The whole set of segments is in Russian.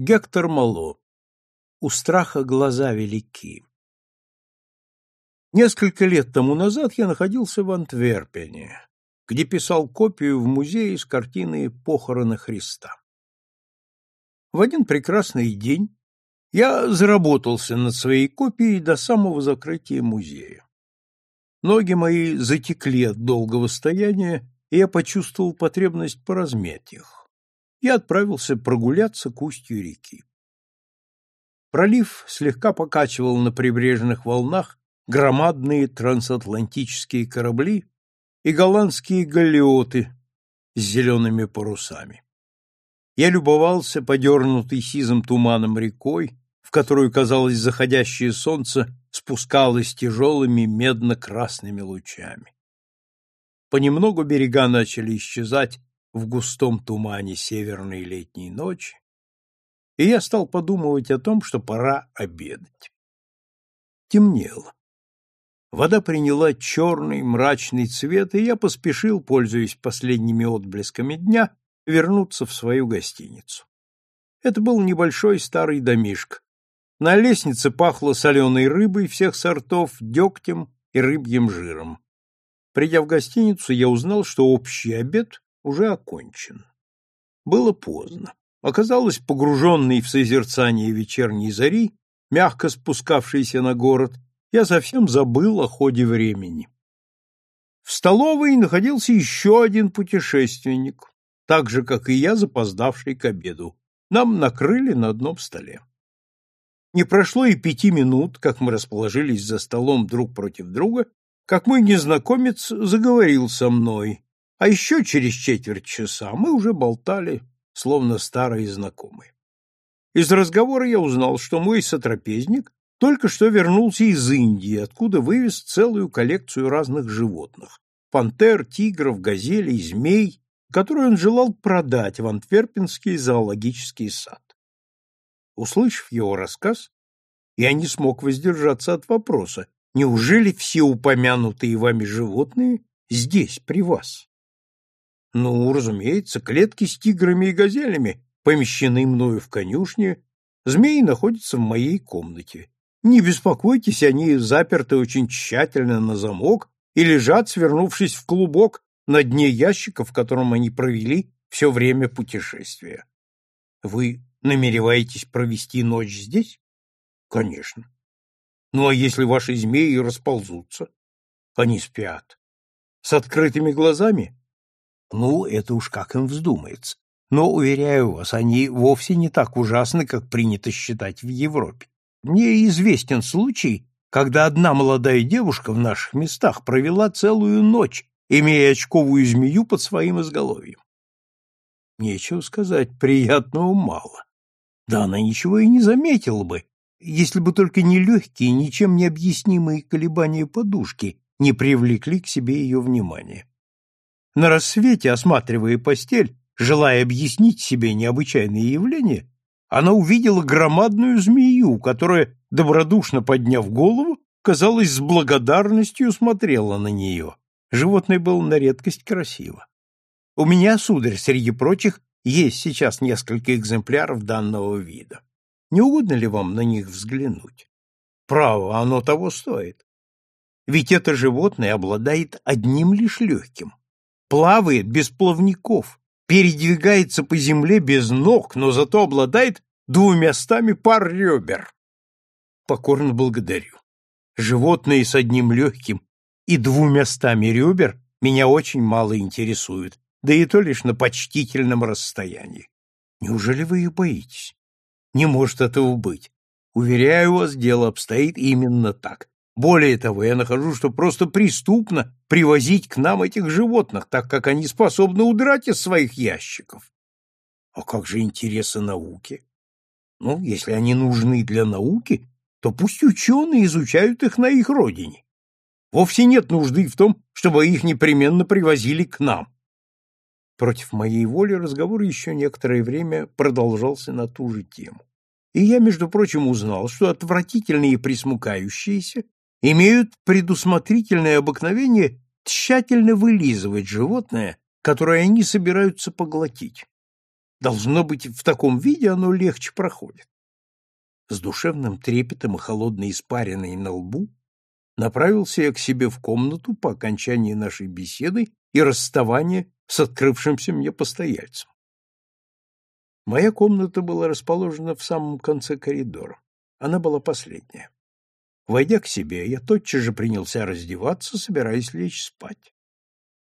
Гектор Мало. У страха глаза велики. Несколько лет тому назад я находился в Антверпене, где писал копию в музее с картины «Похороны Христа». В один прекрасный день я заработался над своей копией до самого закрытия музея. Ноги мои затекли от долгого стояния, и я почувствовал потребность поразмять их и отправился прогуляться к устью реки. Пролив слегка покачивал на прибрежных волнах громадные трансатлантические корабли и голландские галеоты с зелеными парусами. Я любовался подернутой сизым туманом рекой, в которую, казалось, заходящее солнце спускалось тяжелыми медно-красными лучами. Понемногу берега начали исчезать в густом тумане северной летней ночи, и я стал подумывать о том, что пора обедать. Темнело. Вода приняла черный мрачный цвет, и я поспешил, пользуясь последними отблесками дня, вернуться в свою гостиницу. Это был небольшой старый домишко. На лестнице пахло соленой рыбой всех сортов, дегтем и рыбьим жиром. Придя в гостиницу, я узнал, что общий обед уже окончен. Было поздно. Оказалось, погруженный в созерцание вечерней зари, мягко спускавшийся на город, я совсем забыл о ходе времени. В столовой находился еще один путешественник, так же, как и я, запоздавший к обеду. Нам накрыли на одном столе. Не прошло и пяти минут, как мы расположились за столом друг против друга, как мой незнакомец заговорил со мной, а еще через четверть часа мы уже болтали, словно старые знакомые. Из разговора я узнал, что мой сотрапезник только что вернулся из Индии, откуда вывез целую коллекцию разных животных – пантер, тигров, газелей, змей, которые он желал продать в Антверпенский зоологический сад. Услышав его рассказ, я не смог воздержаться от вопроса, неужели все упомянутые вами животные здесь, при вас? Ну, разумеется, клетки с тиграми и газелями помещены мною в конюшне, змеи находятся в моей комнате. Не беспокойтесь, они заперты очень тщательно на замок и лежат, свернувшись в клубок, на дне ящика, в котором они провели все время путешествия. Вы намереваетесь провести ночь здесь? Конечно. Ну а если ваши змеи расползутся? Они спят. С открытыми глазами? Ну, это уж как им вздумается. Но, уверяю вас, они вовсе не так ужасны, как принято считать в Европе. Мне известен случай, когда одна молодая девушка в наших местах провела целую ночь, имея очковую змею под своим изголовьем. Нечего сказать, приятного мало. Да она ничего и не заметила бы, если бы только не легкие, ничем не объяснимые колебания подушки не привлекли к себе ее внимание. На рассвете, осматривая постель, желая объяснить себе необычайное явление, она увидела громадную змею, которая, добродушно подняв голову, казалось, с благодарностью смотрела на нее. Животное было на редкость красиво. У меня, сударь, среди прочих, есть сейчас несколько экземпляров данного вида. Не угодно ли вам на них взглянуть? Право, оно того стоит. Ведь это животное обладает одним лишь легким, плавает без плавников, передвигается по земле без ног, но зато обладает двумя стами пар ребер. Покорно благодарю. Животные с одним легким и двумя стами ребер меня очень мало интересуют, да и то лишь на почтительном расстоянии. Неужели вы их боитесь? Не может этого быть. Уверяю вас, дело обстоит именно так. Более того, я нахожу, что просто преступно привозить к нам этих животных, так как они способны удрать из своих ящиков. А как же интересы науки? Ну, если они нужны для науки, то пусть ученые изучают их на их родине. Вовсе нет нужды в том, чтобы их непременно привозили к нам. Против моей воли разговор еще некоторое время продолжался на ту же тему. И я, между прочим, узнал, что отвратительные присмыкающиеся имеют предусмотрительное обыкновение тщательно вылизывать животное, которое они собираются поглотить. Должно быть, в таком виде оно легче проходит. С душевным трепетом и холодной испариной на лбу направился я к себе в комнату по окончании нашей беседы и расставания с открывшимся мне постояльцем. Моя комната была расположена в самом конце коридора. Она была последняя. Войдя к себе, я тотчас же принялся раздеваться, собираясь лечь спать.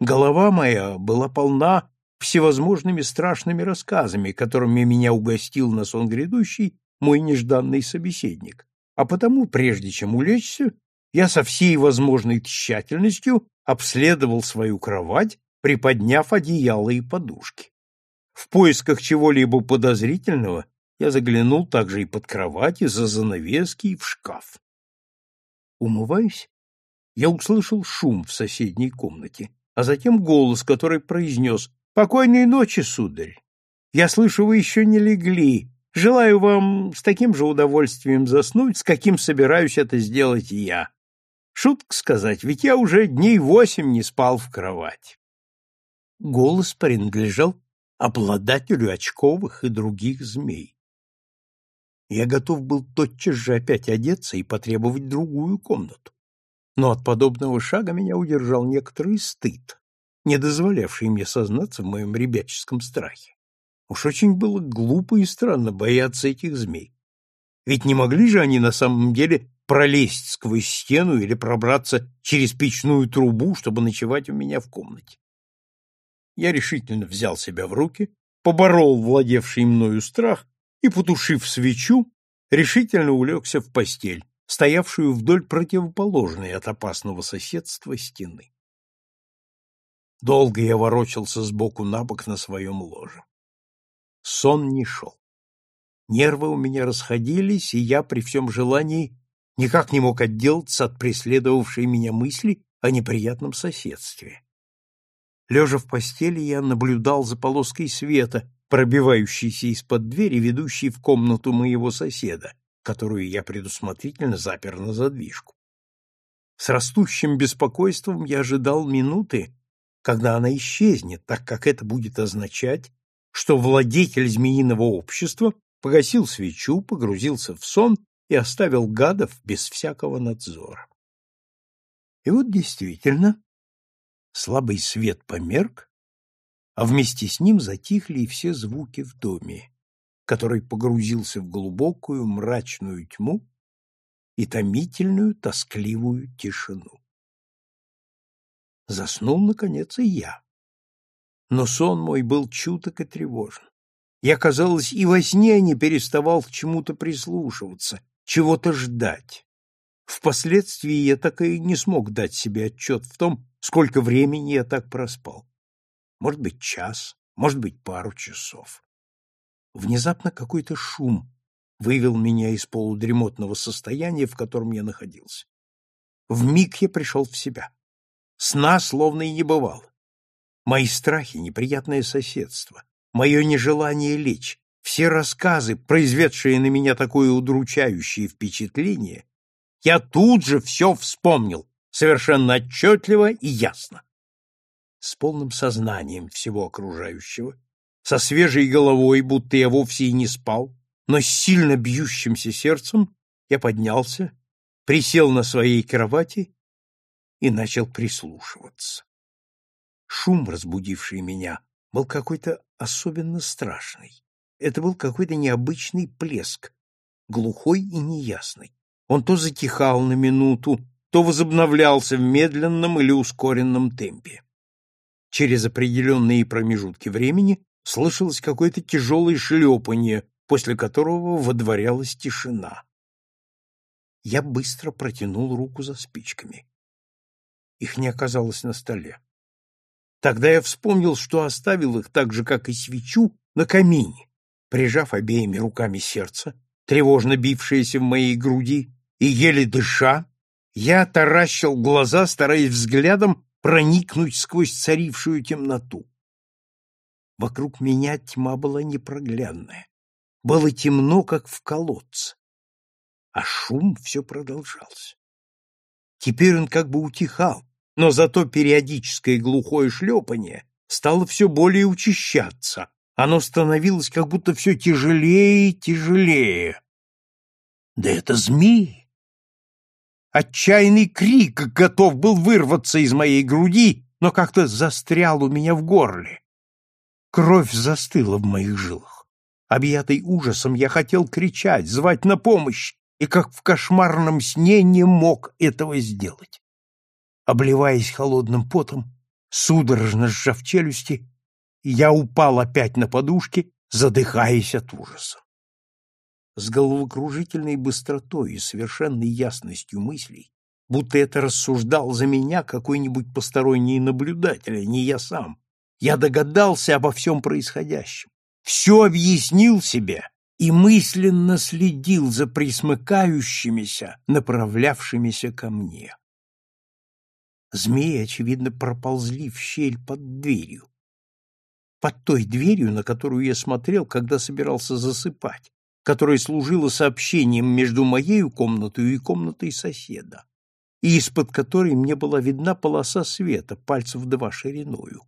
Голова моя была полна всевозможными страшными рассказами, которыми меня угостил на сон грядущий мой нежданный собеседник, а потому, прежде чем улечься, я со всей возможной тщательностью обследовал свою кровать, приподняв одеяло и подушки. В поисках чего-либо подозрительного я заглянул также и под кровать, и за занавески, и в шкаф. Умываясь, я услышал шум в соседней комнате, а затем голос, который произнес «Покойной ночи, сударь! Я слышу, вы еще не легли. Желаю вам с таким же удовольствием заснуть, с каким собираюсь это сделать и я. Шутка сказать, ведь я уже дней восемь не спал в кровати». Голос принадлежал обладателю очковых и других змей. Я готов был тотчас же опять одеться и потребовать другую комнату. Но от подобного шага меня удержал некоторый стыд, не дозволявший мне сознаться в моем ребяческом страхе. Уж очень было глупо и странно бояться этих змей. Ведь не могли же они на самом деле пролезть сквозь стену или пробраться через печную трубу, чтобы ночевать у меня в комнате. Я решительно взял себя в руки, поборол владевший мною страх и, потушив свечу, решительно улегся в постель, стоявшую вдоль противоположной от опасного соседства стены. Долго я ворочался сбоку на бок на своем ложе. Сон не шел. Нервы у меня расходились, и я при всем желании никак не мог отделаться от преследовавшей меня мысли о неприятном соседстве. Лежа в постели, я наблюдал за полоской света, пробивающийся из-под двери, ведущей в комнату моего соседа, которую я предусмотрительно запер на задвижку. С растущим беспокойством я ожидал минуты, когда она исчезнет, так как это будет означать, что владетель змеиного общества погасил свечу, погрузился в сон и оставил гадов без всякого надзора. И вот действительно, слабый свет померк, а вместе с ним затихли и все звуки в доме, который погрузился в глубокую мрачную тьму и томительную тоскливую тишину. Заснул, наконец, и я. Но сон мой был чуток и тревожен. Я, казалось, и во сне не переставал к чему-то прислушиваться, чего-то ждать. Впоследствии я так и не смог дать себе отчет в том, сколько времени я так проспал может быть, час, может быть, пару часов. Внезапно какой-то шум вывел меня из полудремотного состояния, в котором я находился. В миг я пришел в себя. Сна словно и не бывало. Мои страхи, неприятное соседство, мое нежелание лечь, все рассказы, произведшие на меня такое удручающее впечатление, я тут же все вспомнил, совершенно отчетливо и ясно с полным сознанием всего окружающего, со свежей головой, будто я вовсе и не спал, но с сильно бьющимся сердцем я поднялся, присел на своей кровати и начал прислушиваться. Шум, разбудивший меня, был какой-то особенно страшный. Это был какой-то необычный плеск, глухой и неясный. Он то затихал на минуту, то возобновлялся в медленном или ускоренном темпе. Через определенные промежутки времени слышалось какое-то тяжелое шлепанье, после которого водворялась тишина. Я быстро протянул руку за спичками. Их не оказалось на столе. Тогда я вспомнил, что оставил их так же, как и свечу, на камине. Прижав обеими руками сердце, тревожно бившееся в моей груди, и еле дыша, я таращил глаза, стараясь взглядом проникнуть сквозь царившую темноту. Вокруг меня тьма была непроглядная. Было темно, как в колодце. А шум все продолжался. Теперь он как бы утихал, но зато периодическое глухое шлепание стало все более учащаться, Оно становилось как будто все тяжелее и тяжелее. Да это змеи! Отчаянный крик готов был вырваться из моей груди, но как-то застрял у меня в горле. Кровь застыла в моих жилах. Объятый ужасом, я хотел кричать, звать на помощь, и как в кошмарном сне не мог этого сделать. Обливаясь холодным потом, судорожно сжав челюсти, я упал опять на подушки, задыхаясь от ужаса. С головокружительной быстротой и совершенной ясностью мыслей, будто это рассуждал за меня какой-нибудь посторонний наблюдатель, а не я сам, я догадался обо всем происходящем, все объяснил себе и мысленно следил за присмыкающимися, направлявшимися ко мне. Змеи, очевидно, проползли в щель под дверью, под той дверью, на которую я смотрел, когда собирался засыпать, которая служила сообщением между моей комнатой и комнатой соседа, и из-под которой мне была видна полоса света, пальцев два шириною.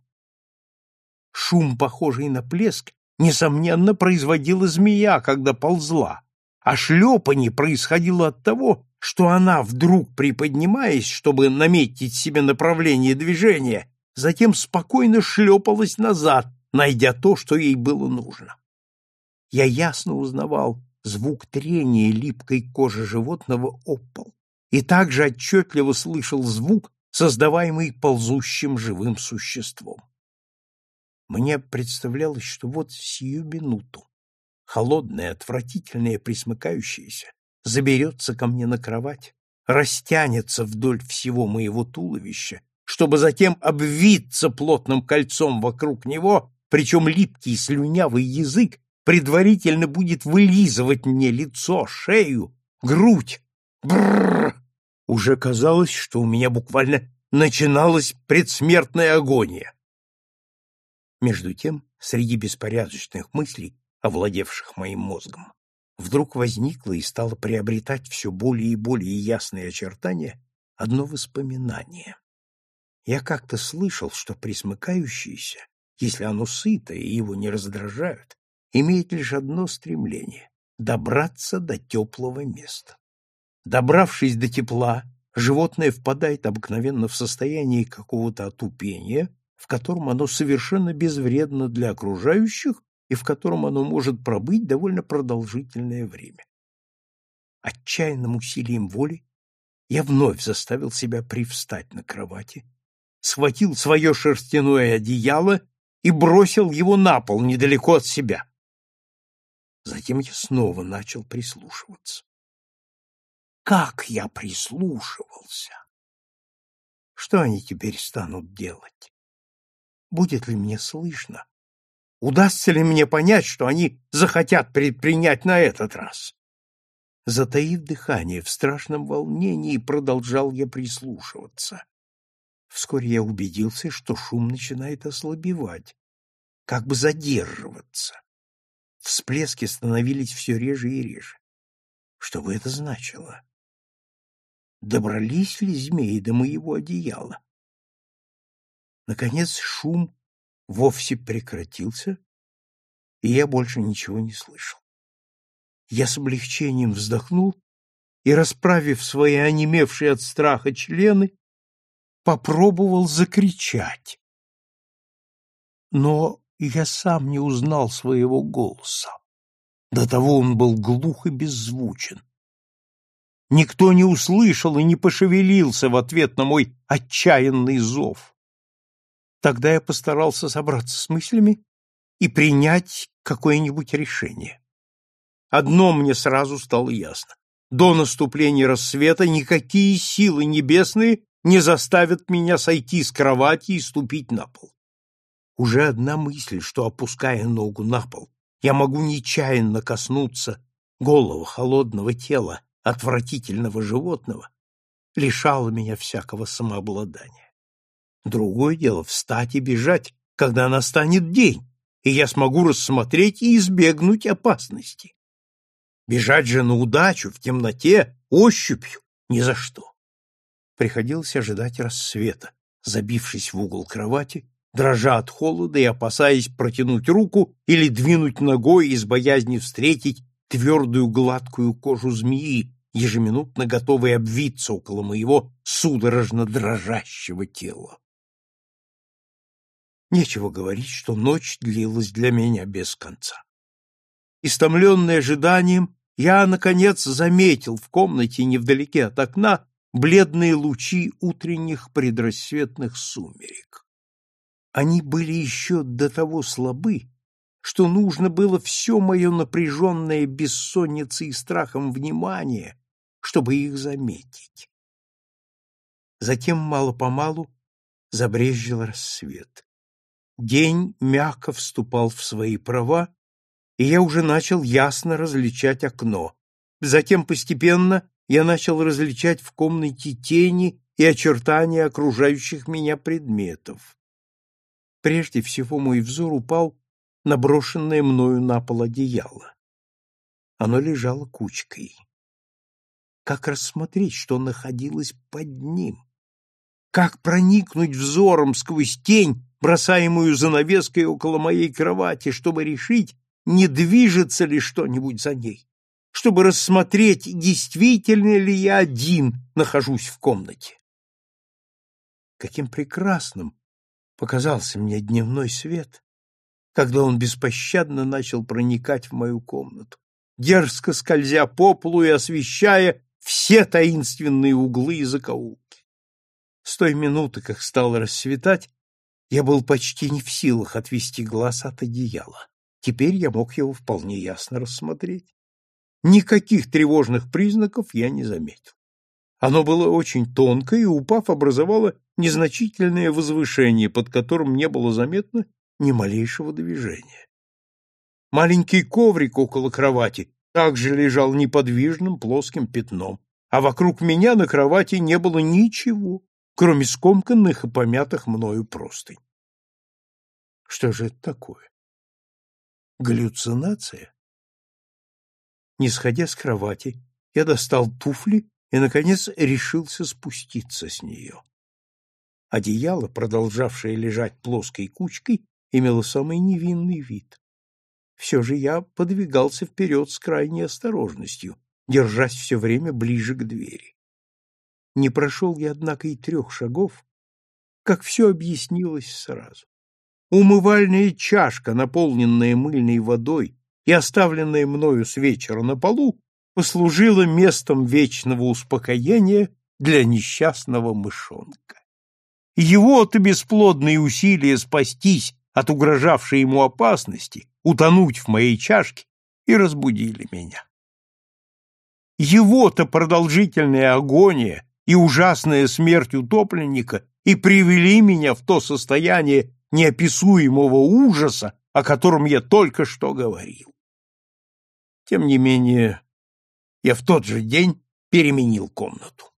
Шум, похожий на плеск, несомненно, производила змея, когда ползла, а шлепанье происходило от того, что она, вдруг приподнимаясь, чтобы наметить себе направление движения, затем спокойно шлепалась назад, найдя то, что ей было нужно. Я ясно узнавал звук трения липкой кожи животного пол и также отчетливо слышал звук, создаваемый ползущим живым существом. Мне представлялось, что вот сию минуту холодное, отвратительное, присмыкающееся заберется ко мне на кровать, растянется вдоль всего моего туловища, чтобы затем обвиться плотным кольцом вокруг него причем липкий слюнявый язык предварительно будет вылизывать мне лицо, шею, грудь. Бррр! Уже казалось, что у меня буквально начиналась предсмертная агония. Между тем, среди беспорядочных мыслей, овладевших моим мозгом, вдруг возникло и стало приобретать все более и более ясные очертания одно воспоминание. Я как-то слышал, что присмыкающиеся если оно сыто и его не раздражают, имеет лишь одно стремление — добраться до теплого места. Добравшись до тепла, животное впадает обыкновенно в состояние какого-то отупения, в котором оно совершенно безвредно для окружающих и в котором оно может пробыть довольно продолжительное время. Отчаянным усилием воли я вновь заставил себя привстать на кровати, схватил свое шерстяное одеяло и бросил его на пол недалеко от себя. Затем я снова начал прислушиваться. Как я прислушивался! Что они теперь станут делать? Будет ли мне слышно? Удастся ли мне понять, что они захотят предпринять на этот раз? Затаив дыхание в страшном волнении, продолжал я прислушиваться. Вскоре я убедился, что шум начинает ослабевать, как бы задерживаться. Всплески становились все реже и реже. Что бы это значило? Добрались ли змеи до моего одеяла? Наконец шум вовсе прекратился, и я больше ничего не слышал. Я с облегчением вздохнул и, расправив свои онемевшие от страха члены, попробовал закричать. Но я сам не узнал своего голоса. До того он был глух и беззвучен. Никто не услышал и не пошевелился в ответ на мой отчаянный зов. Тогда я постарался собраться с мыслями и принять какое-нибудь решение. Одно мне сразу стало ясно. До наступления рассвета никакие силы небесные не заставят меня сойти с кровати и ступить на пол. Уже одна мысль, что, опуская ногу на пол, я могу нечаянно коснуться голого холодного тела отвратительного животного, лишала меня всякого самообладания. Другое дело — встать и бежать, когда настанет день, и я смогу рассмотреть и избегнуть опасности. Бежать же на удачу, в темноте, ощупью — ни за что приходилось ожидать рассвета, забившись в угол кровати дрожа от холода и опасаясь протянуть руку или двинуть ногой из боязни встретить твердую гладкую кожу змеи, ежеминутно готовой обвиться около моего судорожно дрожащего тела. Нечего говорить, что ночь длилась для меня без конца. Истомленный ожиданием, я, наконец, заметил в комнате невдалеке от окна бледные лучи утренних предрассветных сумерек. Они были еще до того слабы, что нужно было все мое напряженное бессонницей и страхом внимание, чтобы их заметить. Затем мало-помалу забрезжил рассвет. День мягко вступал в свои права, и я уже начал ясно различать окно. Затем постепенно я начал различать в комнате тени и очертания окружающих меня предметов. Прежде всего мой взор упал на брошенное мною на пол одеяло. Оно лежало кучкой. Как рассмотреть, что находилось под ним? Как проникнуть взором сквозь тень, бросаемую занавеской около моей кровати, чтобы решить, не движется ли что-нибудь за ней, чтобы рассмотреть, действительно ли я один нахожусь в комнате. Каким прекрасным показался мне дневной свет, когда он беспощадно начал проникать в мою комнату, дерзко скользя по полу и освещая все таинственные углы и закоулки. С той минуты, как стало рассветать, я был почти не в силах отвести глаз от одеяла. Теперь я мог его вполне ясно рассмотреть. Никаких тревожных признаков я не заметил. Оно было очень тонкое и, упав, образовало незначительное возвышение, под которым не было заметно ни малейшего движения. Маленький коврик около кровати также лежал неподвижным плоским пятном, а вокруг меня на кровати не было ничего, кроме скомканных и помятых мною простынь. Что же это такое? Галлюцинация? Не сходя с кровати, я достал туфли и, наконец, решился спуститься с нее. Одеяло, продолжавшее лежать плоской кучкой, имело самый невинный вид. Все же я подвигался вперед с крайней осторожностью, держась все время ближе к двери. Не прошел я, однако, и трех шагов, как все объяснилось сразу. Умывальная чашка, наполненная мыльной водой и оставленная мною с вечера на полу, послужила местом вечного успокоения для несчастного мышонка. Его-то бесплодные усилия спастись от угрожавшей ему опасности, утонуть в моей чашке, и разбудили меня. Его-то продолжительная агония и ужасная смерть утопленника и привели меня в то состояние неописуемого ужаса, о котором я только что говорил. Тем не менее, я в тот же день переменил комнату.